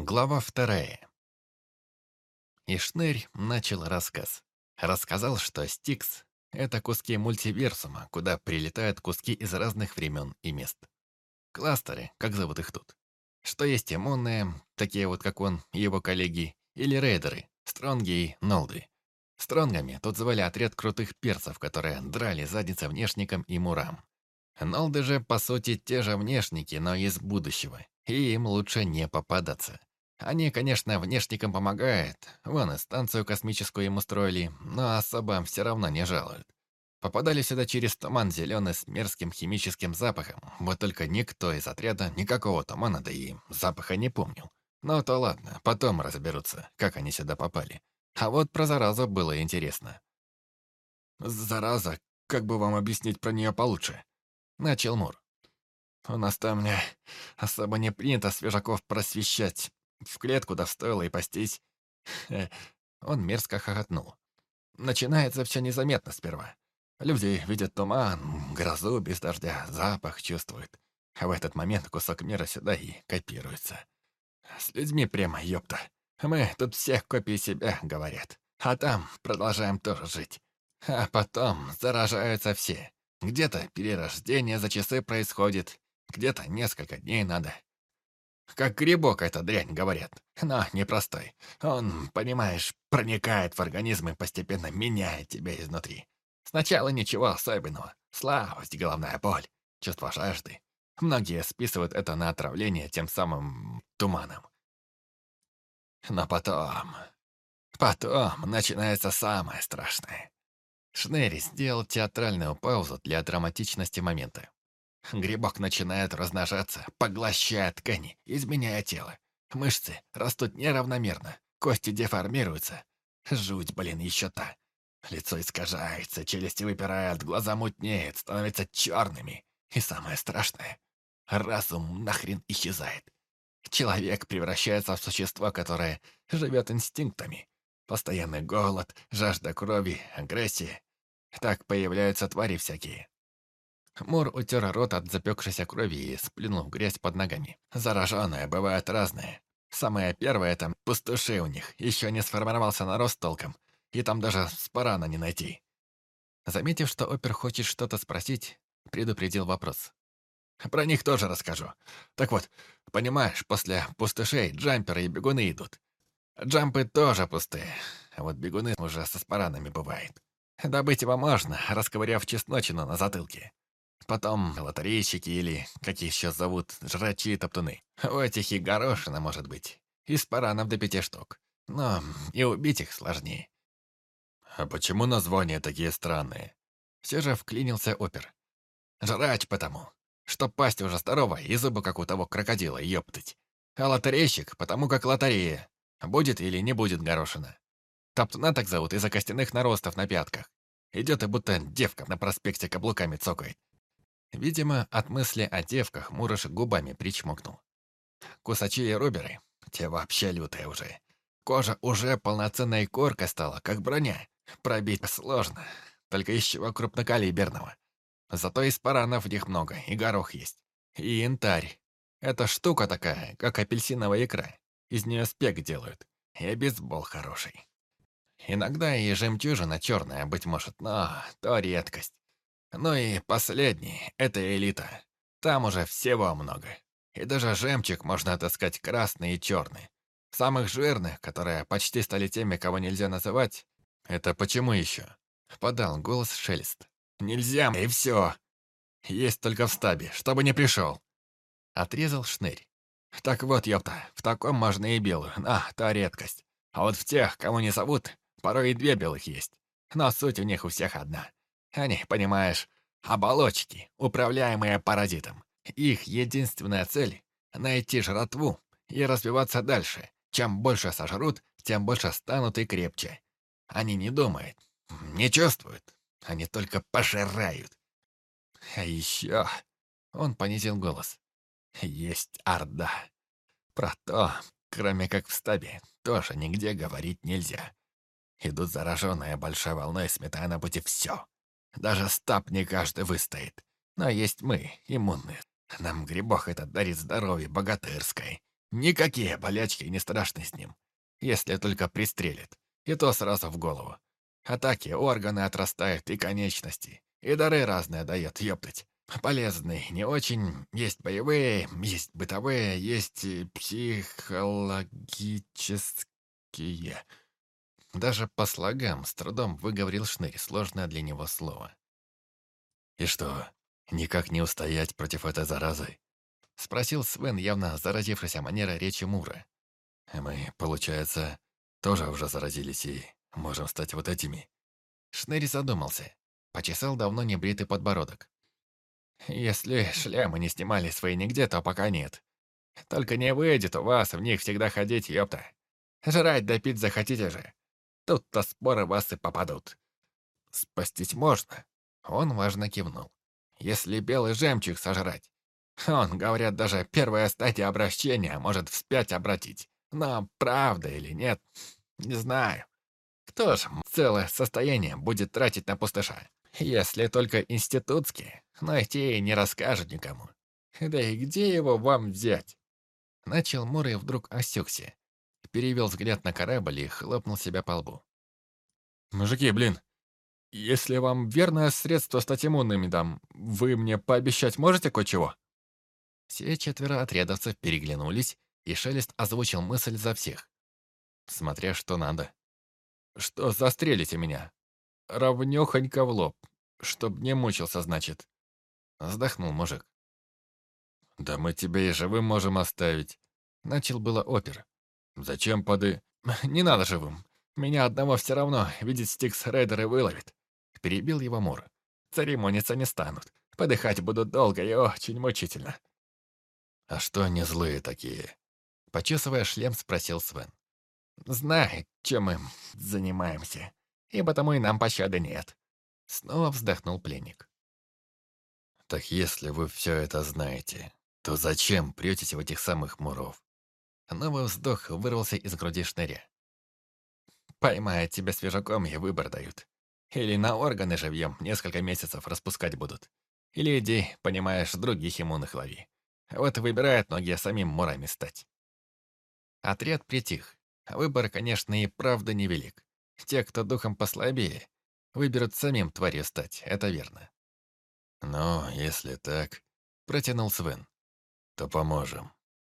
Глава вторая. И Шнырь начал рассказ. Рассказал, что Стикс — это куски мультиверсума, куда прилетают куски из разных времен и мест. Кластеры, как зовут их тут. Что есть иммунные, такие вот как он и его коллеги, или рейдеры, стронги и нолды. Стронгами тут звали отряд крутых перцев, которые драли задницы внешникам и мурам. Нолды же, по сути, те же внешники, но из будущего, и им лучше не попадаться. Они, конечно, внешникам помогают, вон и станцию космическую им устроили, но особо все равно не жалуют. Попадали сюда через туман зеленый с мерзким химическим запахом, вот только никто из отряда никакого тумана, да и запаха не помнил. Но то ладно, потом разберутся, как они сюда попали. А вот про заразу было интересно. «Зараза, как бы вам объяснить про нее получше?» Начал Мур. «У нас там не особо не принято свежаков просвещать. В клетку да стоило и пастись». Он мерзко хохотнул. Начинается все незаметно сперва. Люди видят туман, грозу без дождя, запах чувствуют. А в этот момент кусок мира сюда и копируется. С людьми прямо, ёпта. Мы тут всех копии себя, говорят. А там продолжаем тоже жить. А потом заражаются все. Где-то перерождение за часы происходит, где-то несколько дней надо. Как грибок эта дрянь, говорят, но непростой. Он, понимаешь, проникает в организм и постепенно меняет тебя изнутри. Сначала ничего особенного. Слабость, головная боль, чувство жажды. Многие списывают это на отравление тем самым туманом. Но потом... Потом начинается самое страшное. Шнери сделал театральную паузу для драматичности момента. Грибок начинает размножаться, поглощая ткани, изменяя тело. Мышцы растут неравномерно, кости деформируются. Жуть, блин, еще та. Лицо искажается, челюсти выпирают, глаза мутнеют, становятся черными. И самое страшное — разум нахрен исчезает. Человек превращается в существо, которое живет инстинктами. Постоянный голод, жажда крови, агрессия. Так появляются твари всякие. Мур утер рот от запекшейся крови и сплюнул в грязь под ногами. Зараженные бывают разные. Самое первое — это пустыши у них. Еще не сформировался нарост толком. И там даже спарана не найти. Заметив, что опер хочет что-то спросить, предупредил вопрос. Про них тоже расскажу. Так вот, понимаешь, после пустышей джамперы и бегуны идут. Джампы тоже пустые, а вот бегуны уже со спаранами бывает. Добыть его можно, расковыряв чесночину на затылке. Потом лотерейщики или, как еще зовут, жрачи и топтуны. У этих и горошина может быть. Из паранов до пяти штук. Но и убить их сложнее. А почему названия такие странные? Все же вклинился опер. Жрач потому что пасть уже здоровая и зубы, как у того крокодила, ёптать. А лотерейщик, потому как лотерея. Будет или не будет горошина. Топтуна так зовут из-за костяных наростов на пятках. Идет и будто девка на проспекте каблуками цокает. Видимо, от мысли о девках Мурыш губами причмокнул. Кусачи и руберы, те вообще лютые уже. Кожа уже полноценной коркой стала, как броня. Пробить сложно, только из чего крупнокалиберного. Зато из паранов в них много, и горох есть. И янтарь. Это штука такая, как апельсиновая икра. Из нее спек делают. И бейсбол хороший. Иногда и жемчужина черная, быть может, но то редкость. Ну и последний — это элита. Там уже всего много. И даже жемчуг можно отыскать красный и черный. Самых жирных, которые почти стали теми, кого нельзя называть, это почему еще? Подал голос Шелест. Нельзя, и все. Есть только в стабе, чтобы не пришел. Отрезал шнырь. Так вот, ёпта, в таком можно и белую, а, та редкость. А вот в тех, кому не зовут, порой и две белых есть. Но суть у них у всех одна. Они, понимаешь, оболочки, управляемые паразитом. Их единственная цель — найти жратву и развиваться дальше. Чем больше сожрут, тем больше станут и крепче. Они не думают, не чувствуют, они только пожирают. А еще... Он понизил голос. Есть Орда. Про то, кроме как в стабе, тоже нигде говорить нельзя. Идут зараженные большой волной, сметая на пути все. Даже стаб не каждый выстоит. Но есть мы, иммунные. Нам грибок этот дарит здоровье богатырской. Никакие болячки не страшны с ним, если только пристрелит, и то сразу в голову. Атаки, органы отрастают и конечности, и дары разные дает, ёптать. Полезные, не очень. Есть боевые, есть бытовые, есть психологические. Даже по слогам с трудом выговорил Шнырь сложное для него слово. «И что, никак не устоять против этой заразы?» Спросил Свен, явно заразившийся манера речи Мура. «Мы, получается, тоже уже заразились и можем стать вот этими». Шнырь задумался. Почесал давно небритый подбородок. «Если шлемы не снимали свои нигде, то пока нет. Только не выйдет у вас в них всегда ходить, ёпта. Жрать да пить захотите же. Тут-то споры вас и попадут. Спастись можно». Он важно кивнул. «Если белый жемчуг сожрать. Он, говорят, даже первая стадия обращения может вспять обратить. Но правда или нет, не знаю. Кто ж целое состояние будет тратить на пустыша? Если только институтские, но те и не расскажут никому. Да и где его вам взять? Начал Мурray вдруг осекся. Перевел взгляд на корабль и хлопнул себя по лбу. «Мужики, блин, если вам верное средство стать иммунными дам, вы мне пообещать можете кое-чего?» Все четверо отрядовцев переглянулись, и Шелест озвучил мысль за всех. Смотря что надо. «Что застрелите меня? Равнёхонько в лоб. Чтоб не мучился, значит». Вздохнул мужик. «Да мы тебя и живым можем оставить». Начал было опер. «Зачем поды...» «Не надо живым. Меня одного все равно ведь стикс рейдеры выловят». Перебил его Мур. «Церемониться не станут. Подыхать будут долго и очень мучительно». «А что они злые такие?» Почесывая шлем, спросил Свен. «Знай, чем мы занимаемся, и потому и нам пощады нет». Снова вздохнул пленник. «Так если вы все это знаете, то зачем претесь в этих самых муров?» Новый вздох вырвался из груди шныря. «Поймают тебя свежаком и выбор дают. Или на органы живьем несколько месяцев распускать будут. Или иди, понимаешь, других иммунных лови. Вот выбирают многие самим мурами стать». Отряд притих. Выбор, конечно, и правда невелик. Те, кто духом послабее, выберут самим тварью стать, это верно. Но если так, протянул Свен, то поможем.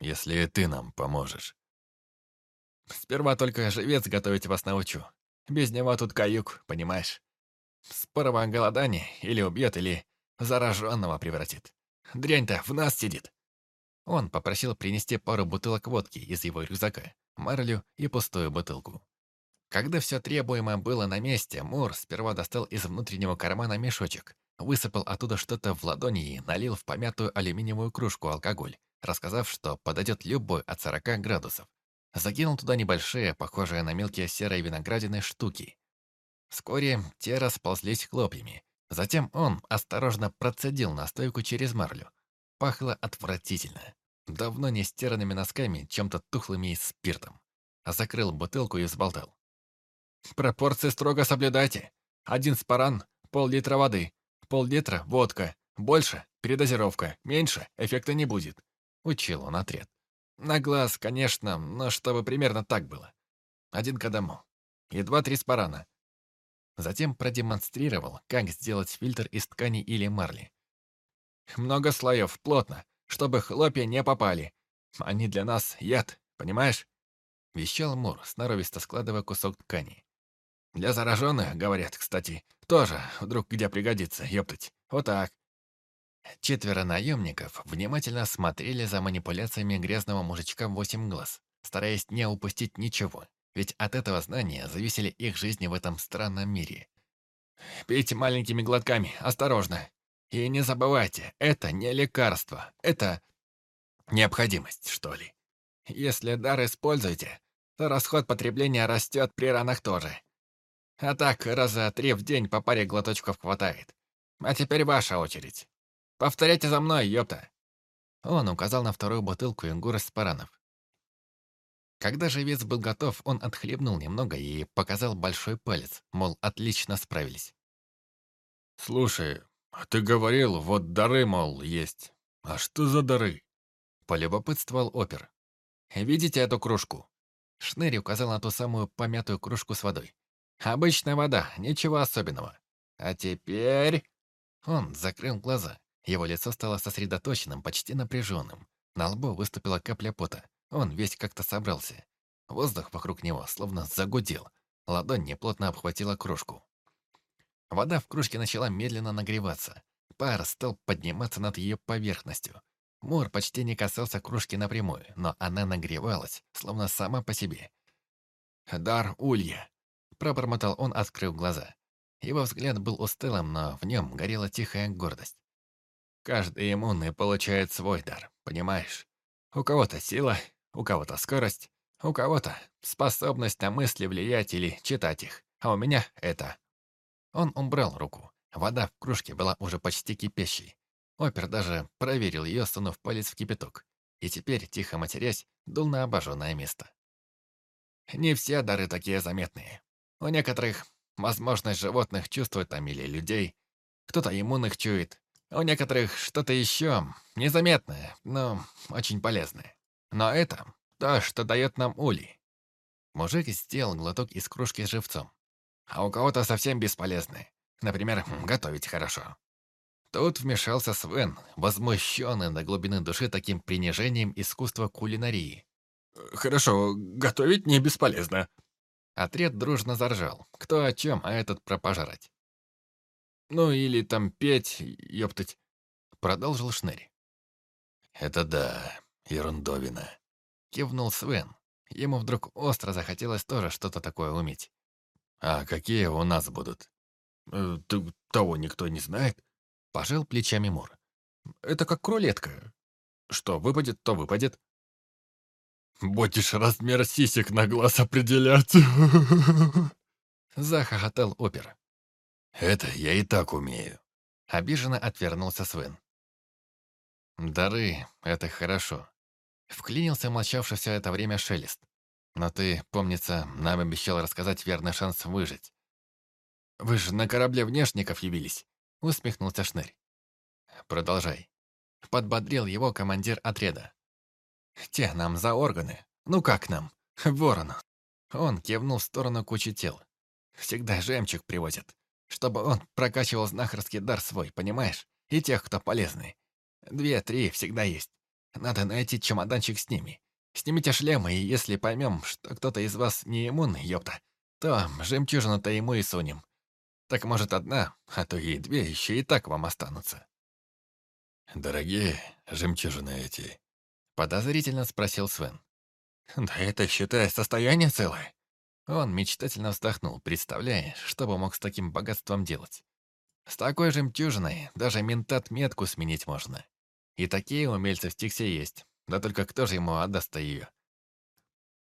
Если и ты нам поможешь. Сперва только живец готовить вас научу. Без него тут каюк, понимаешь? Спорого голодание или убьет, или зараженного превратит. Дрянь-то в нас сидит. Он попросил принести пару бутылок водки из его рюкзака, марлю и пустую бутылку. Когда все требуемое было на месте, Мур сперва достал из внутреннего кармана мешочек, высыпал оттуда что-то в ладони и налил в помятую алюминиевую кружку алкоголь, рассказав, что подойдет любой от 40 градусов. Закинул туда небольшие, похожие на мелкие серые виноградины, штуки. Вскоре те расползлись хлопьями. Затем он осторожно процедил настойку через марлю. Пахло отвратительно. Давно не стиранными носками, чем-то тухлыми и спиртом. Закрыл бутылку и взболтал. «Пропорции строго соблюдайте. Один спаран, пол-литра воды, пол-литра – водка. Больше – передозировка, меньше – эффекта не будет», – учил он отряд. На глаз, конечно, но чтобы примерно так было. Один к одному. И два-три спарана. Затем продемонстрировал, как сделать фильтр из ткани или марли. Много слоев, плотно, чтобы хлопья не попали. Они для нас яд, понимаешь?» Вещал Мур, сноровисто складывая кусок ткани. «Для зараженных, говорят, кстати, тоже вдруг где пригодится, ёптать. Вот так». Четверо наемников внимательно смотрели за манипуляциями грязного мужичка в восемь глаз, стараясь не упустить ничего, ведь от этого знания зависели их жизни в этом странном мире. «Пейте маленькими глотками, осторожно. И не забывайте, это не лекарство, это необходимость, что ли. Если дар используете, то расход потребления растет при ранах тоже. А так, раза три в день по паре глоточков хватает. А теперь ваша очередь. Повторяйте за мной, ёпта. Он указал на вторую бутылку ингура с паранов. Когда живец был готов, он отхлебнул немного и показал большой палец, мол, отлично справились. «Слушай, а «Ты говорил, вот дары, мол, есть. А что за дары?» Полюбопытствовал опер. Видите эту кружку?» Шнырь указал на ту самую помятую кружку с водой. «Обычная вода, ничего особенного. А теперь...» Он закрыл глаза. Его лицо стало сосредоточенным, почти напряженным. На лбу выступила капля пота. Он весь как-то собрался. Воздух вокруг него словно загудел. Ладонь неплотно обхватила кружку. Вода в кружке начала медленно нагреваться. Пар стал подниматься над ее поверхностью. Мор почти не касался кружки напрямую, но она нагревалась, словно сама по себе. «Дар Улья!» — пробормотал он, открыв глаза. Его взгляд был усталым, но в нем горела тихая гордость. «Каждый иммунный получает свой дар, понимаешь? У кого-то сила, у кого-то скорость, у кого-то способность на мысли влиять или читать их, а у меня это...» Он убрал руку. Вода в кружке была уже почти кипящей. Опер даже проверил ее, сунув палец в кипяток. И теперь, тихо матерясь, дул на обожженное место. Не все дары такие заметные. У некоторых возможность животных чувствовать там или людей. Кто-то иммунных чует. У некоторых что-то еще незаметное, но очень полезное. Но это то, что дает нам ули. Мужик сделал глоток из кружки с живцом а у кого-то совсем бесполезны. Например, готовить хорошо. Тут вмешался Свен, возмущенный до глубины души таким принижением искусства кулинарии. «Хорошо, готовить не бесполезно». Отряд дружно заржал. Кто о чем, а этот про пожрать. «Ну или там петь, ёптать», — продолжил Шнырь. «Это да, ерундовина», — кивнул Свен. Ему вдруг остро захотелось тоже что-то такое уметь. «А какие у нас будут?» э, «Того никто не знает», — пожал плечами Мур. «Это как кролетка. Что выпадет, то выпадет». «Будешь размер сисек на глаз определять!» Захохотал опер. «Это я и так умею», — обиженно отвернулся Свен. «Дары — это хорошо», — вклинился молчавший все это время Шелест. Но ты, помнится, нам обещал рассказать верный шанс выжить. Вы же на корабле внешников явились, усмехнулся Шнырь. Продолжай. Подбодрил его командир отряда. Те нам за органы. Ну как нам? Ворон. Он кивнул в сторону кучи тел. Всегда жемчуг привозят, чтобы он прокачивал знахарский дар свой, понимаешь? И тех, кто полезный. Две-три всегда есть. Надо найти чемоданчик с ними. Снимите шлемы, и если поймем, что кто-то из вас не иммунный, ёпта, то жемчужину-то ему и сунем. Так может одна, а то и две еще и так вам останутся». «Дорогие жемчужины эти?» Подозрительно спросил Свен. «Да это, считай, состояние целое». Он мечтательно вздохнул, представляя, что бы мог с таким богатством делать. С такой жемчужиной даже ментат метку сменить можно. И такие умельцы в Стиксе есть. Да только кто же ему отдаст ее?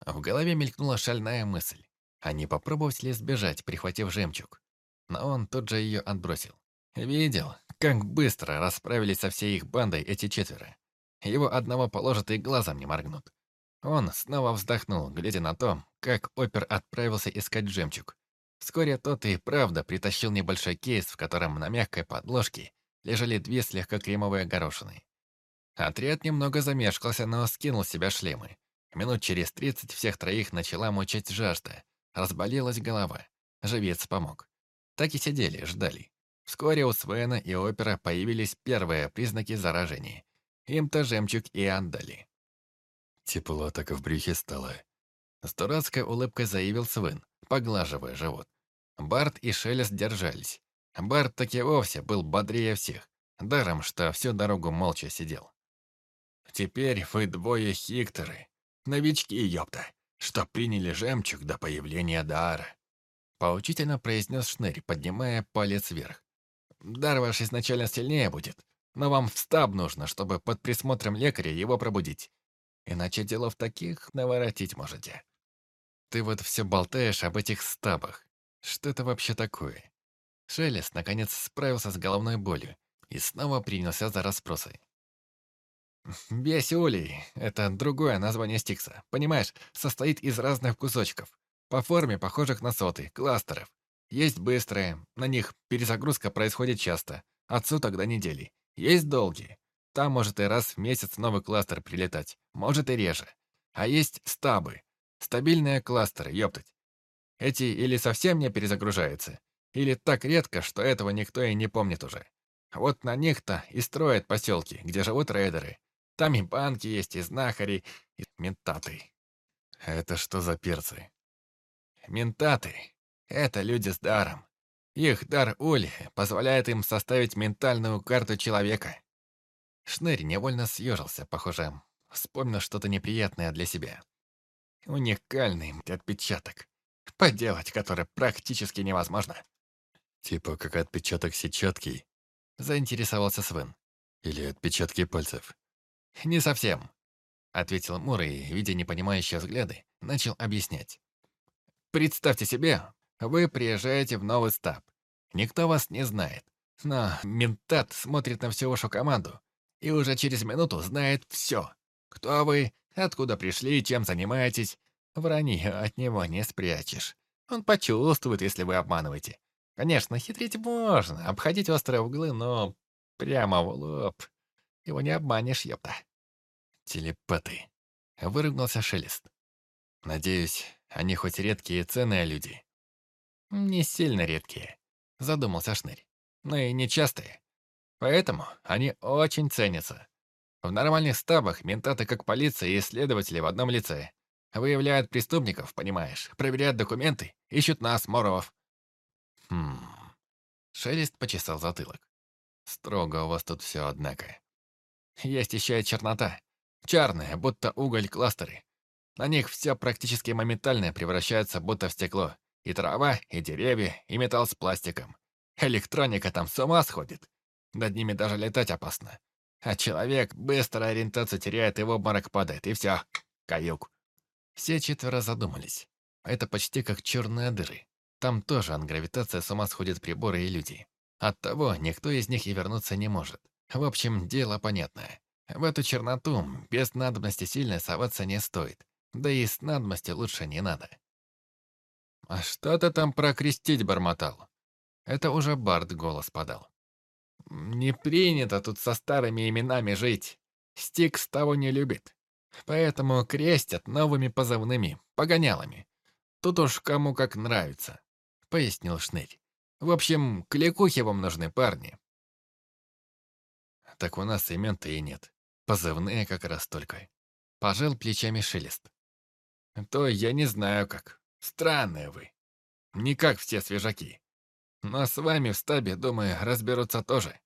В голове мелькнула шальная мысль. А не попробовать ли сбежать, прихватив жемчуг? Но он тут же ее отбросил. Видел, как быстро расправились со всей их бандой эти четверо. Его одного положат и глазом не моргнут. Он снова вздохнул, глядя на то, как опер отправился искать жемчуг. Вскоре тот и правда притащил небольшой кейс, в котором на мягкой подложке лежали две слегка кремовые горошины. Отряд немного замешкался, но скинул с себя шлемы. Минут через тридцать всех троих начала мучить жажда. Разболелась голова. Живец помог. Так и сидели, ждали. Вскоре у Свена и Опера появились первые признаки заражения. Им-то жемчуг и отдали. Тепло так и в брюхе стало. С дурацкой улыбкой заявил Свен, поглаживая живот. Барт и Шелест держались. Барт таки вовсе был бодрее всех, даром, что всю дорогу молча сидел. Теперь вы двое хикторы, новички, ёпта, что приняли жемчуг до появления дара. Поучительно произнес Шнырь, поднимая палец вверх. Дар ваш изначально сильнее будет, но вам в стаб нужно, чтобы под присмотром лекаря его пробудить. Иначе делов таких наворотить можете. Ты вот все болтаешь об этих стабах. Что это вообще такое? Шелест, наконец, справился с головной болью и снова принялся за расспросы. Биосиолий — это другое название стикса. Понимаешь, состоит из разных кусочков. По форме похожих на соты, кластеров. Есть быстрые, на них перезагрузка происходит часто, от суток до недели. Есть долгие. Там может и раз в месяц новый кластер прилетать, может и реже. А есть стабы. Стабильные кластеры, ёптать. Эти или совсем не перезагружаются, или так редко, что этого никто и не помнит уже. Вот на них-то и строят поселки, где живут рейдеры. Там и банки есть, и знахари, и ментаты. Это что за перцы? Ментаты — это люди с даром. Их дар Ули позволяет им составить ментальную карту человека. Шнырь невольно съежился, похоже, вспомнил что-то неприятное для себя. Уникальный отпечаток, поделать который практически невозможно. Типа как отпечаток сетчатки Заинтересовался Свен. или отпечатки пальцев. «Не совсем», — ответил Мур и, видя непонимающие взгляды, начал объяснять. «Представьте себе, вы приезжаете в новый стаб. Никто вас не знает. Но ментат смотрит на всю вашу команду и уже через минуту знает все. Кто вы, откуда пришли, чем занимаетесь. Вранье от него не спрячешь. Он почувствует, если вы обманываете. Конечно, хитрить можно, обходить острые углы, но прямо в лоб. Его не обманешь, ёпта. Телепаты. Выругался Шелест. Надеюсь, они хоть редкие и ценные люди. Не сильно редкие, задумался Шнырь. Но и нечастые. Поэтому они очень ценятся. В нормальных стабах ментаты как полиция и следователи в одном лице. Выявляют преступников, понимаешь, проверяют документы, ищут нас, Моровов. Хм. Шелест почесал затылок. Строго у вас тут все, однако. Есть еще и чернота. Чарные, будто уголь кластеры. На них все практически моментально превращается будто в стекло. И трава, и деревья, и металл с пластиком. Электроника там с ума сходит. Над ними даже летать опасно. А человек быстро ориентацию теряет и в обморок падает, и все, каюк. Все четверо задумались. Это почти как черные дыры. Там тоже от гравитации с ума сходят приборы и люди. Оттого никто из них и вернуться не может. В общем, дело понятное. В эту черноту без надобности сильно соваться не стоит. Да и с надобностью лучше не надо. «А что ты там прокрестить бормотал?» Это уже Барт голос подал. «Не принято тут со старыми именами жить. Стикс того не любит. Поэтому крестят новыми позывными, погонялами. Тут уж кому как нравится», — пояснил Шнырь. «В общем, кликухи вам нужны, парни». Так у нас имен-то и нет. Позывные как раз только. Пожал плечами Шелест. «То я не знаю как. Странные вы. Не как все свежаки. Но с вами в стабе, думаю, разберутся тоже.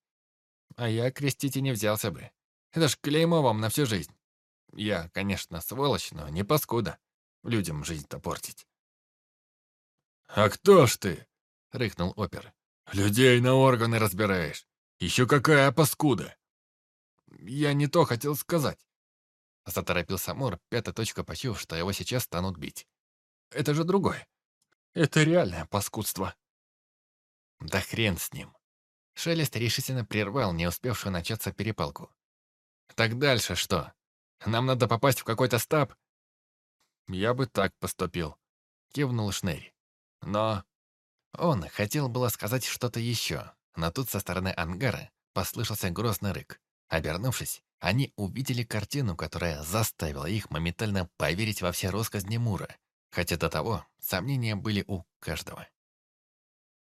А я крестить и не взялся бы. Это ж клеймо вам на всю жизнь. Я, конечно, сволочь, но не паскуда. Людям жизнь-то портить. «А кто ж ты?» — рыкнул опер. «Людей на органы разбираешь. Еще какая паскуда!» «Я не то хотел сказать». Заторопился Мур, пятая точка почуяв, что его сейчас станут бить. «Это же другое. Это реальное паскудство». Да хрен с ним. Шелест решительно прервал не успевшую начаться перепалку. «Так дальше что? Нам надо попасть в какой-то стаб?» «Я бы так поступил», — кивнул Шнырь. «Но...» Он хотел было сказать что-то еще, но тут со стороны ангара послышался грозный рык. Обернувшись, они увидели картину, которая заставила их моментально поверить во все россказни Мура, хотя до того сомнения были у каждого.